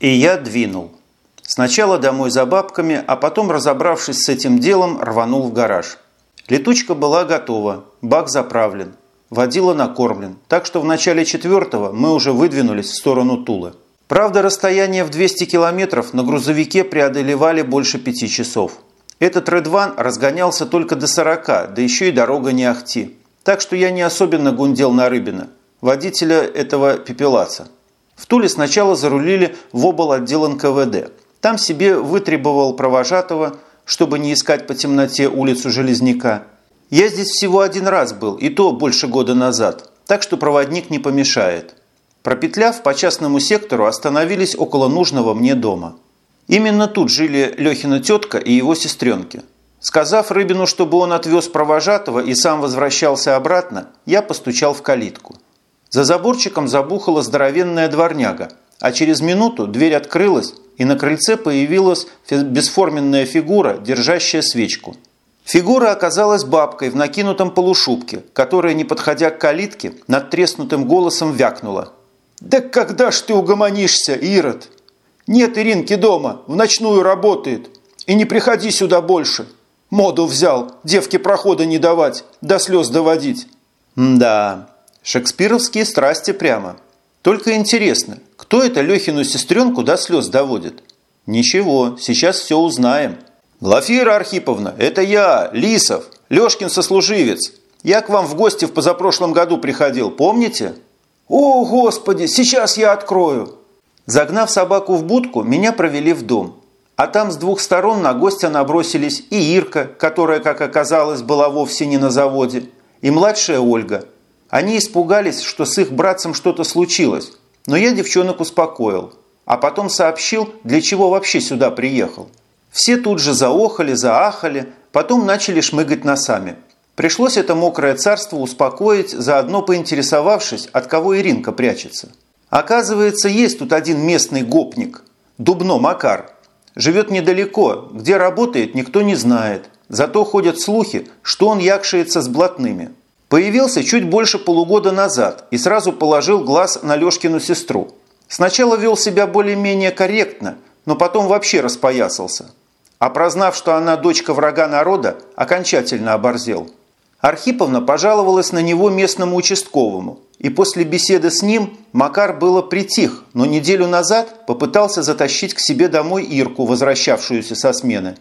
И я двинул. Сначала домой за бабками, а потом, разобравшись с этим делом, рванул в гараж. Летучка была готова, бак заправлен, водила накормлен, так что в начале четвертого мы уже выдвинулись в сторону Тулы. Правда, расстояние в 200 километров на грузовике преодолевали больше пяти часов. Этот Редван разгонялся только до 40, да еще и дорога не ахти. Так что я не особенно гундел на Рыбина, водителя этого пепелаца. В Туле сначала зарулили в обл. отдел НКВД. Там себе вытребовал провожатого, чтобы не искать по темноте улицу Железняка. Я здесь всего один раз был, и то больше года назад, так что проводник не помешает. Пропетляв по частному сектору, остановились около нужного мне дома. Именно тут жили Лехина тетка и его сестренки. Сказав Рыбину, чтобы он отвез провожатого и сам возвращался обратно, я постучал в калитку. За заборчиком забухала здоровенная дворняга, а через минуту дверь открылась, и на крыльце появилась бесформенная фигура, держащая свечку. Фигура оказалась бабкой в накинутом полушубке, которая, не подходя к калитке, над треснутым голосом вякнула. «Да когда ж ты угомонишься, Ирод? Нет Иринки дома, в ночную работает. И не приходи сюда больше. Моду взял, девке прохода не давать, до слез доводить». «Да, Шекспировские страсти прямо. Только интересно, кто это Лехину сестренку до слез доводит? Ничего, сейчас все узнаем. Глафира Архиповна, это я, Лисов, Лешкин сослуживец. Я к вам в гости в позапрошлом году приходил, помните? О, Господи, сейчас я открою. Загнав собаку в будку, меня провели в дом. А там с двух сторон на гостя набросились и Ирка, которая, как оказалось, была вовсе не на заводе, и младшая Ольга – они испугались, что с их братцем что-то случилось, но я девчонок успокоил, а потом сообщил, для чего вообще сюда приехал. Все тут же заохали, заахали, потом начали шмыгать носами. Пришлось это мокрое царство успокоить, заодно поинтересовавшись, от кого Иринка прячется. Оказывается, есть тут один местный гопник, Дубно Макар. Живет недалеко, где работает, никто не знает. Зато ходят слухи, что он якшается с блатными. Появился чуть больше полугода назад и сразу положил глаз на Лешкину сестру. Сначала вел себя более-менее корректно, но потом вообще распоясался. А прознав, что она дочка врага народа, окончательно оборзел. Архиповна пожаловалась на него местному участковому, и после беседы с ним Макар было притих, но неделю назад попытался затащить к себе домой Ирку, возвращавшуюся со смены.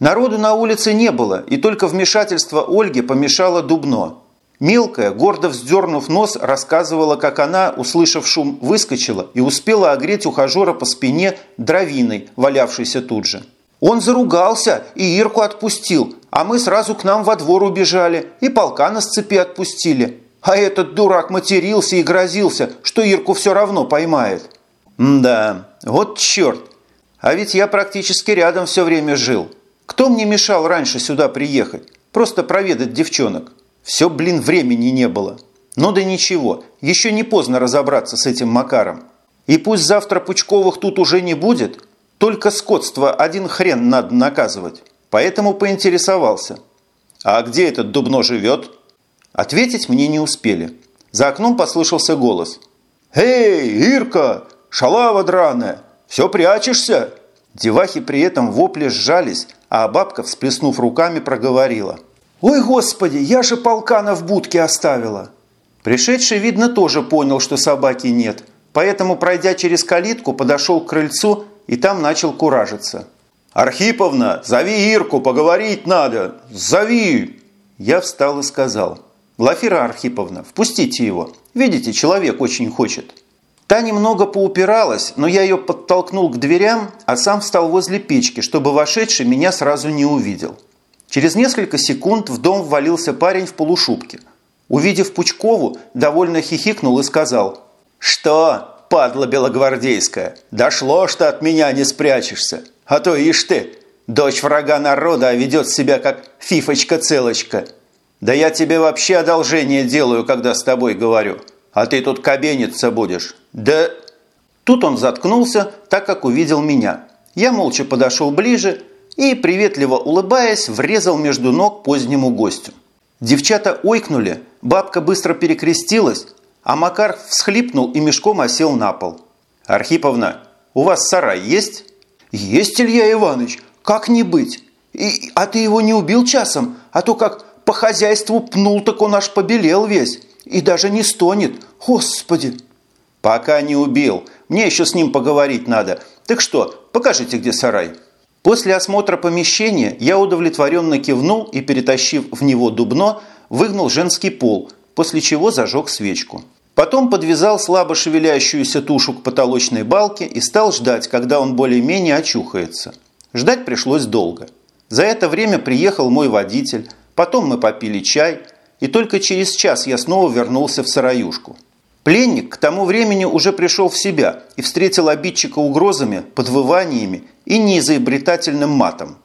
Народу на улице не было, и только вмешательство Ольги помешало Дубно – Мелкая, гордо вздернув нос, рассказывала, как она, услышав шум, выскочила и успела огреть ухажера по спине дровиной, валявшейся тут же. Он заругался и Ирку отпустил, а мы сразу к нам во двор убежали и полка на цепи отпустили. А этот дурак матерился и грозился, что Ирку все равно поймает. да, вот черт. А ведь я практически рядом все время жил. Кто мне мешал раньше сюда приехать? Просто проведать девчонок. Все, блин, времени не было. Но ну да ничего, еще не поздно разобраться с этим Макаром. И пусть завтра Пучковых тут уже не будет, только скотство один хрен надо наказывать. Поэтому поинтересовался. «А где этот Дубно живет?» Ответить мне не успели. За окном послышался голос. «Эй, Ирка! Шалава драная! Все прячешься?» Девахи при этом вопле сжались, а бабка, всплеснув руками, проговорила – «Ой, Господи, я же полкана в будке оставила!» Пришедший, видно, тоже понял, что собаки нет, поэтому, пройдя через калитку, подошел к крыльцу и там начал куражиться. «Архиповна, зови Ирку, поговорить надо! Зови!» Я встал и сказал. «Глафира Архиповна, впустите его. Видите, человек очень хочет». Та немного поупиралась, но я ее подтолкнул к дверям, а сам встал возле печки, чтобы вошедший меня сразу не увидел. Через несколько секунд в дом ввалился парень в полушубке. Увидев Пучкову, довольно хихикнул и сказал «Что, падла белогвардейская, дошло, что от меня не спрячешься, а то ишь ты, дочь врага народа, а ведет себя как фифочка-целочка. Да я тебе вообще одолжение делаю, когда с тобой говорю, а ты тут кабениться будешь. Да...» Тут он заткнулся, так как увидел меня. Я молча подошел ближе и, приветливо улыбаясь, врезал между ног позднему гостю. Девчата ойкнули, бабка быстро перекрестилась, а Макар всхлипнул и мешком осел на пол. «Архиповна, У вас сарай есть?» «Есть, Илья Иванович, как не быть? И, а ты его не убил часом? А то как по хозяйству пнул, так он аж побелел весь. И даже не стонет. Господи!» «Пока не убил. Мне еще с ним поговорить надо. Так что, покажите, где сарай». После осмотра помещения я удовлетворенно кивнул и, перетащив в него дубно, выгнал женский пол, после чего зажег свечку. Потом подвязал слабо шевелящуюся тушу к потолочной балке и стал ждать, когда он более-менее очухается. Ждать пришлось долго. За это время приехал мой водитель, потом мы попили чай, и только через час я снова вернулся в сыроюшку. Пленник к тому времени уже пришел в себя и встретил обидчика угрозами, подвываниями и неизобретательным матом.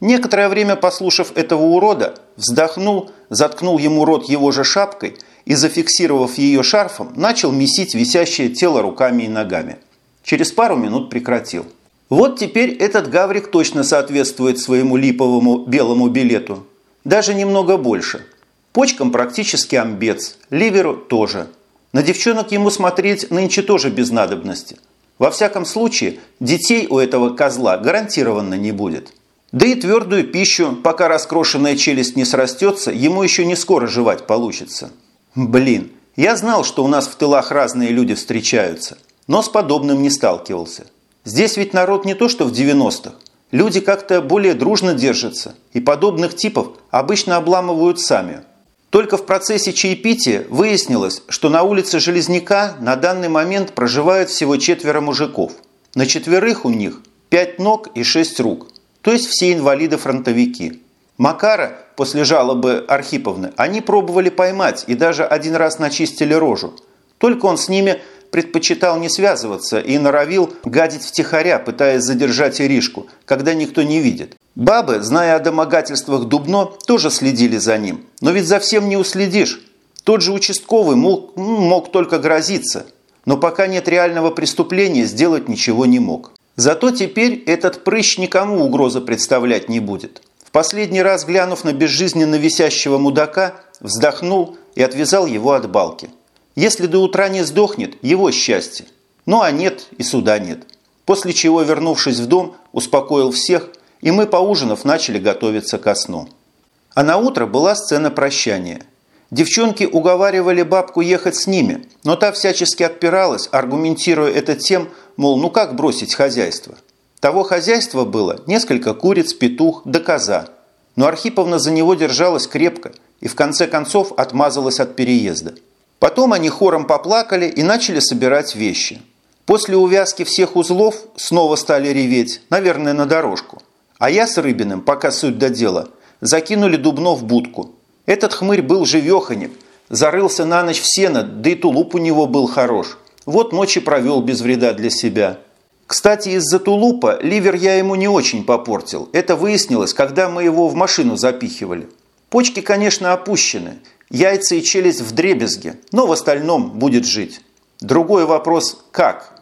Некоторое время послушав этого урода, вздохнул, заткнул ему рот его же шапкой и, зафиксировав ее шарфом, начал месить висящее тело руками и ногами. Через пару минут прекратил. Вот теперь этот гаврик точно соответствует своему липовому белому билету. Даже немного больше. Почкам практически амбец, ливеру тоже – на девчонок ему смотреть нынче тоже без надобности. Во всяком случае, детей у этого козла гарантированно не будет. Да и твердую пищу, пока раскрошенная челюсть не срастется, ему еще не скоро жевать получится. Блин, я знал, что у нас в тылах разные люди встречаются, но с подобным не сталкивался. Здесь ведь народ не то, что в 90-х. Люди как-то более дружно держатся, и подобных типов обычно обламывают сами – только в процессе чаепития выяснилось, что на улице Железняка на данный момент проживают всего четверо мужиков. На четверых у них пять ног и шесть рук, то есть все инвалиды-фронтовики. Макара после жалобы Архиповны они пробовали поймать и даже один раз начистили рожу. Только он с ними предпочитал не связываться и норовил гадить втихаря, пытаясь задержать Иришку, когда никто не видит. Бабы, зная о домогательствах Дубно, тоже следили за ним. Но ведь за всем не уследишь. Тот же участковый мог, мог только грозиться. Но пока нет реального преступления, сделать ничего не мог. Зато теперь этот прыщ никому угрозы представлять не будет. В последний раз, глянув на безжизненно висящего мудака, вздохнул и отвязал его от балки. Если до утра не сдохнет, его счастье. Ну а нет и суда нет. После чего, вернувшись в дом, успокоил всех, и мы, поужинав, начали готовиться ко сну. А на утро была сцена прощания. Девчонки уговаривали бабку ехать с ними, но та всячески отпиралась, аргументируя это тем, мол, ну как бросить хозяйство. Того хозяйства было несколько куриц, петух да коза. Но Архиповна за него держалась крепко и в конце концов отмазалась от переезда. Потом они хором поплакали и начали собирать вещи. После увязки всех узлов снова стали реветь, наверное, на дорожку. А я с Рыбиным, пока суть до дела, закинули Дубно в будку. Этот хмырь был живеханик, зарылся на ночь в сено, да и тулуп у него был хорош. Вот ночи провел без вреда для себя. Кстати, из-за тулупа ливер я ему не очень попортил. Это выяснилось, когда мы его в машину запихивали. Почки, конечно, опущены, Яйца и челюсть в дребезге, но в остальном будет жить. Другой вопрос – как?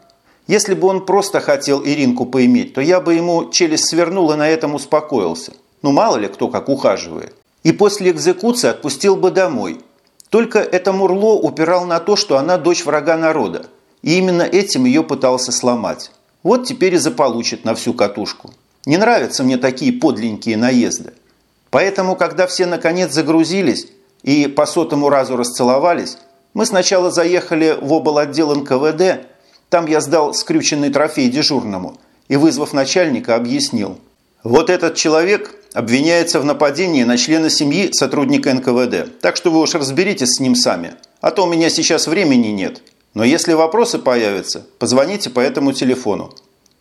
Если бы он просто хотел Иринку поиметь, то я бы ему челюсть свернул и на этом успокоился. Ну мало ли кто как ухаживает. И после экзекуции отпустил бы домой. Только это Мурло упирал на то, что она дочь врага народа. И именно этим ее пытался сломать. Вот теперь и заполучит на всю катушку. Не нравятся мне такие подленькие наезды. Поэтому, когда все наконец загрузились, и по сотому разу расцеловались, мы сначала заехали в обл. отдел НКВД, там я сдал скрюченный трофей дежурному и, вызвав начальника, объяснил. Вот этот человек обвиняется в нападении на члена семьи сотрудника НКВД, так что вы уж разберитесь с ним сами, а то у меня сейчас времени нет. Но если вопросы появятся, позвоните по этому телефону.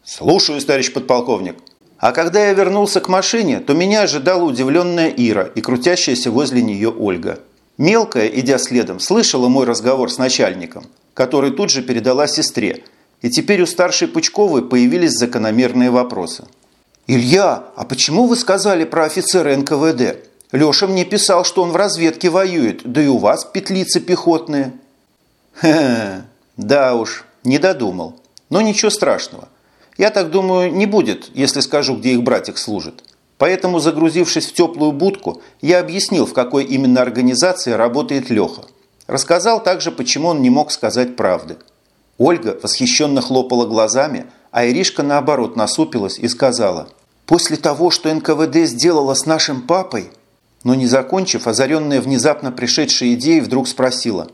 Слушаю, товарищ подполковник. А когда я вернулся к машине, то меня ожидала удивленная Ира и крутящаяся возле нее Ольга. Мелкая, идя следом, слышала мой разговор с начальником, который тут же передала сестре, и теперь у старшей Пучковой появились закономерные вопросы. «Илья, а почему вы сказали про офицера НКВД? Леша мне писал, что он в разведке воюет, да и у вас петлицы пехотные». «Хе-хе, да уж, не додумал. Но ничего страшного». Я так думаю, не будет, если скажу, где их братик служит. Поэтому, загрузившись в теплую будку, я объяснил, в какой именно организации работает Леха. Рассказал также, почему он не мог сказать правды. Ольга восхищенно хлопала глазами, а Иришка наоборот насупилась и сказала, «После того, что НКВД сделала с нашим папой...» Но не закончив, озаренная внезапно пришедшей идеей вдруг спросила,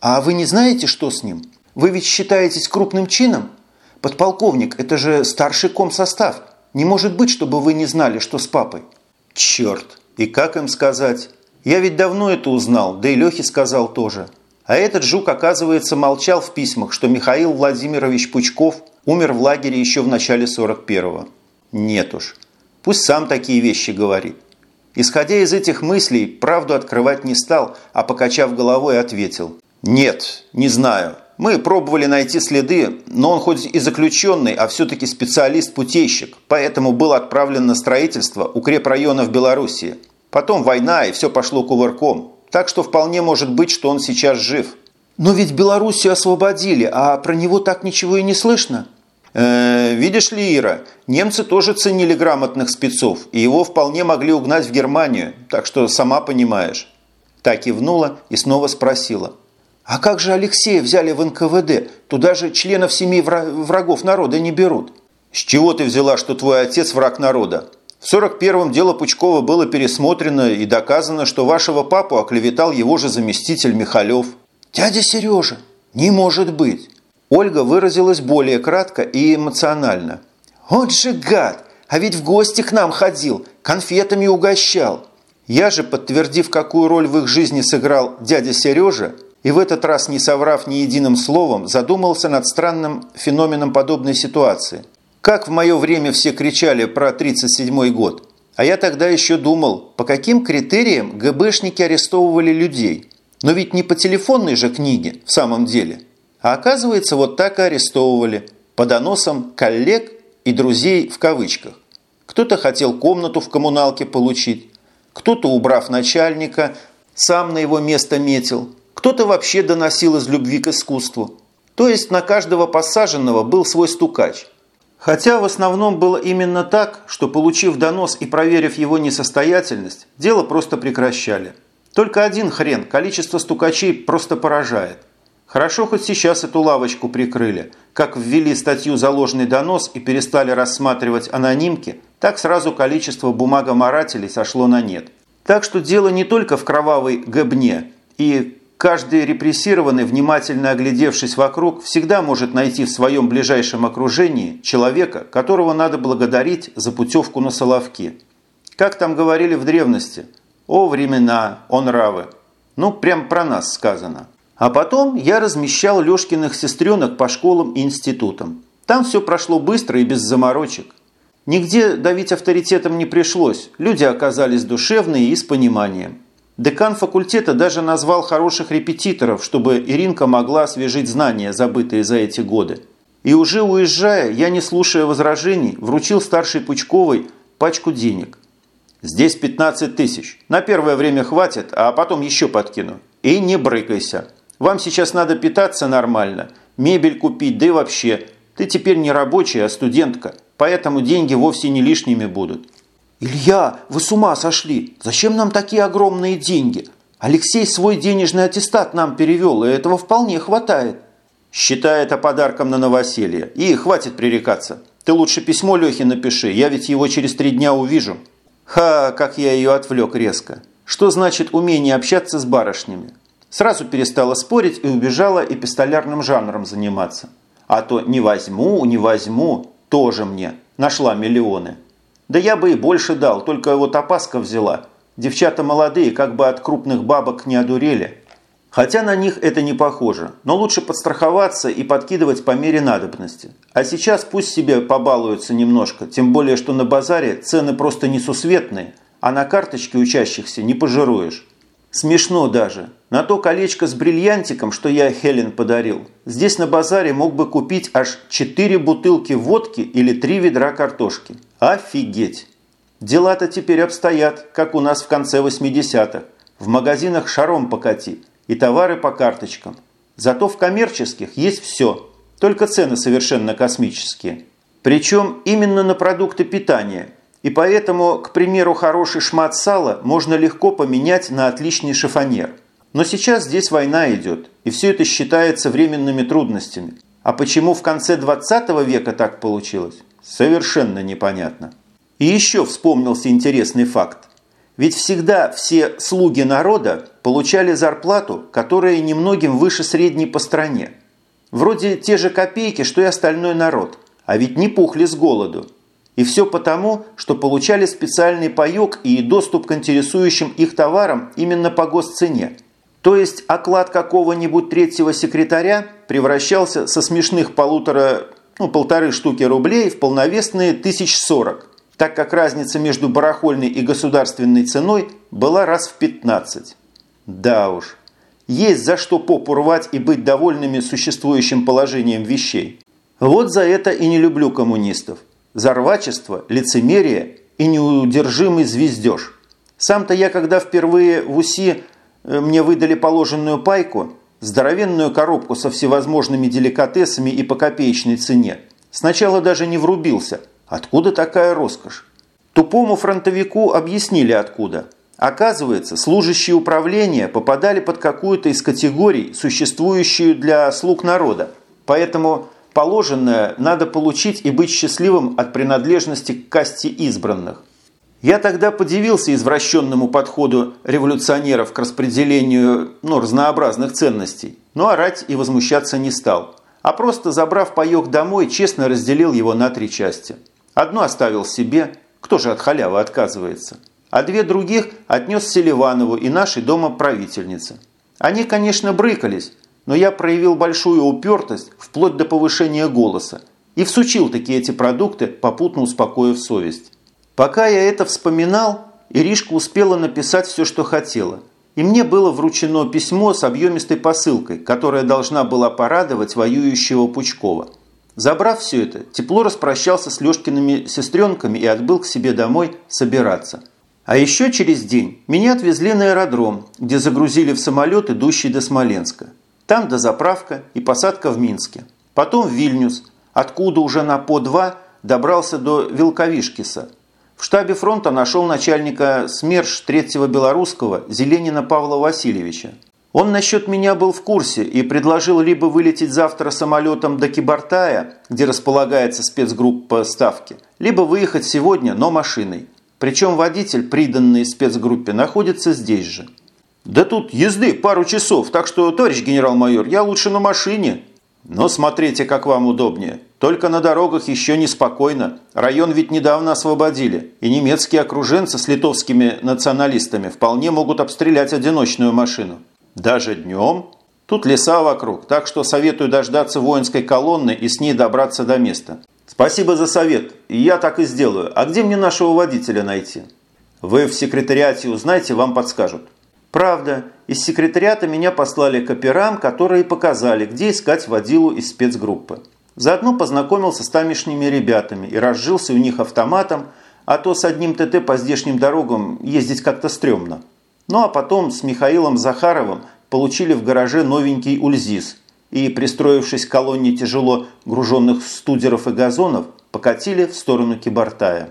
«А вы не знаете, что с ним? Вы ведь считаетесь крупным чином? Подполковник, это же старший комсостав. Не может быть, чтобы вы не знали, что с папой». «Черт! И как им сказать? Я ведь давно это узнал, да и Лехе сказал тоже. А этот жук, оказывается, молчал в письмах, что Михаил Владимирович Пучков умер в лагере еще в начале 41-го. Нет уж. Пусть сам такие вещи говорит. Исходя из этих мыслей, правду открывать не стал, а покачав головой, ответил. «Нет, не знаю. Мы пробовали найти следы, но он хоть и заключенный, а все-таки специалист-путейщик, поэтому был отправлен на строительство укрепрайона в Белоруссии. Потом война, и все пошло кувырком. Так что вполне может быть, что он сейчас жив. Но ведь Белоруссию освободили, а про него так ничего и не слышно. Э, видишь ли, Ира, немцы тоже ценили грамотных спецов, и его вполне могли угнать в Германию, так что сама понимаешь. Так кивнула и снова спросила. А как же Алексея взяли в НКВД? Туда же членов семей врагов народа не берут. С чего ты взяла, что твой отец враг народа? В 41-м дело Пучкова было пересмотрено и доказано, что вашего папу оклеветал его же заместитель Михалев. «Дядя Сережа, не может быть!» Ольга выразилась более кратко и эмоционально. «Вот же гад! А ведь в гости к нам ходил, конфетами угощал!» Я же, подтвердив, какую роль в их жизни сыграл дядя Сережа, и в этот раз не соврав ни единым словом, задумался над странным феноменом подобной ситуации – как в мое время все кричали про 37 год. А я тогда еще думал, по каким критериям ГБшники арестовывали людей. Но ведь не по телефонной же книге в самом деле. А оказывается, вот так и арестовывали. По доносам коллег и друзей в кавычках. Кто-то хотел комнату в коммуналке получить, кто-то, убрав начальника, сам на его место метил, кто-то вообще доносил из любви к искусству. То есть на каждого посаженного был свой стукач – Хотя в основном было именно так, что получив донос и проверив его несостоятельность, дело просто прекращали. Только один хрен, количество стукачей просто поражает. Хорошо, хоть сейчас эту лавочку прикрыли. Как ввели статью за ложный донос и перестали рассматривать анонимки, так сразу количество бумагоморателей сошло на нет. Так что дело не только в кровавой гобне и Каждый репрессированный, внимательно оглядевшись вокруг, всегда может найти в своем ближайшем окружении человека, которого надо благодарить за путевку на Соловки. Как там говорили в древности? «О времена, о нравы». Ну, прям про нас сказано. А потом я размещал Лешкиных сестренок по школам и институтам. Там все прошло быстро и без заморочек. Нигде давить авторитетом не пришлось, люди оказались душевные и с пониманием. Декан факультета даже назвал хороших репетиторов, чтобы Иринка могла освежить знания, забытые за эти годы. И уже уезжая, я, не слушая возражений, вручил старшей Пучковой пачку денег. «Здесь 15 тысяч. На первое время хватит, а потом еще подкину. И не брыкайся. Вам сейчас надо питаться нормально, мебель купить, да и вообще. Ты теперь не рабочая, а студентка, поэтому деньги вовсе не лишними будут. «Илья, вы с ума сошли! Зачем нам такие огромные деньги? Алексей свой денежный аттестат нам перевел, и этого вполне хватает». «Считай это подарком на новоселье. И хватит пререкаться. Ты лучше письмо Лехе напиши, я ведь его через три дня увижу». Ха, как я ее отвлек резко. Что значит умение общаться с барышнями? Сразу перестала спорить и убежала эпистолярным жанром заниматься. А то не возьму, не возьму, тоже мне. Нашла миллионы. Да я бы и больше дал, только вот опаска взяла. Девчата молодые, как бы от крупных бабок не одурели. Хотя на них это не похоже, но лучше подстраховаться и подкидывать по мере надобности. А сейчас пусть себе побалуются немножко, тем более, что на базаре цены просто несусветные, а на карточке учащихся не пожируешь. Смешно даже. На то колечко с бриллиантиком, что я Хелен подарил, здесь на базаре мог бы купить аж 4 бутылки водки или 3 ведра картошки. Офигеть! Дела-то теперь обстоят, как у нас в конце 80-х. В магазинах шаром покати и товары по карточкам. Зато в коммерческих есть все, только цены совершенно космические. Причем именно на продукты питания. И поэтому, к примеру, хороший шмат сала можно легко поменять на отличный шифонер. Но сейчас здесь война идет, и все это считается временными трудностями. А почему в конце 20 века так получилось, совершенно непонятно. И еще вспомнился интересный факт. Ведь всегда все слуги народа получали зарплату, которая немногим выше средней по стране. Вроде те же копейки, что и остальной народ, а ведь не пухли с голоду. И все потому, что получали специальный паек и доступ к интересующим их товарам именно по госцене. То есть оклад какого-нибудь третьего секретаря превращался со смешных полутора, ну, полторы штуки рублей в полновесные тысяч сорок – так как разница между барахольной и государственной ценой была раз в 15. Да уж, есть за что попу рвать и быть довольными существующим положением вещей. Вот за это и не люблю коммунистов. За рвачество, лицемерие и неудержимый звездеж. Сам-то я, когда впервые в УСИ мне выдали положенную пайку, здоровенную коробку со всевозможными деликатесами и по копеечной цене, сначала даже не врубился – Откуда такая роскошь? Тупому фронтовику объяснили откуда. Оказывается, служащие управления попадали под какую-то из категорий, существующую для слуг народа. Поэтому положенное надо получить и быть счастливым от принадлежности к касте избранных. Я тогда подивился извращенному подходу революционеров к распределению ну, разнообразных ценностей, но орать и возмущаться не стал, а просто, забрав паек домой, честно разделил его на три части – Одну оставил себе, кто же от халявы отказывается, а две других отнес Селиванову и нашей дома правительнице. Они, конечно, брыкались, но я проявил большую упертость вплоть до повышения голоса и всучил такие эти продукты, попутно успокоив совесть. Пока я это вспоминал, Иришка успела написать все, что хотела, и мне было вручено письмо с объемистой посылкой, которая должна была порадовать воюющего Пучкова – Забрав все это, тепло распрощался с Лешкиными сестренками и отбыл к себе домой собираться. А еще через день меня отвезли на аэродром, где загрузили в самолет, идущий до Смоленска. Там дозаправка и посадка в Минске. Потом в Вильнюс, откуда уже на По-2 добрался до Вилковишкиса. В штабе фронта нашел начальника СМЕРШ 3-го Белорусского Зеленина Павла Васильевича. Он насчет меня был в курсе и предложил либо вылететь завтра самолетом до Кибартая, где располагается спецгруппа Ставки, либо выехать сегодня, но машиной. Причем водитель, приданный спецгруппе, находится здесь же. «Да тут езды пару часов, так что, товарищ генерал-майор, я лучше на машине». «Но смотрите, как вам удобнее. Только на дорогах еще неспокойно. Район ведь недавно освободили, и немецкие окруженцы с литовскими националистами вполне могут обстрелять одиночную машину. Даже днем? Тут леса вокруг, так что советую дождаться воинской колонны и с ней добраться до места. Спасибо за совет, я так и сделаю. А где мне нашего водителя найти? Вы в секретариате узнаете, вам подскажут. Правда, из секретариата меня послали к операм, которые показали, где искать водилу из спецгруппы. Заодно познакомился с тамешними ребятами и разжился у них автоматом, а то с одним ТТ по здешним дорогам ездить как-то стрёмно. Ну а потом с Михаилом Захаровым получили в гараже новенький Ульзис и, пристроившись к колонне тяжело груженных студеров и газонов, покатили в сторону Кибартая.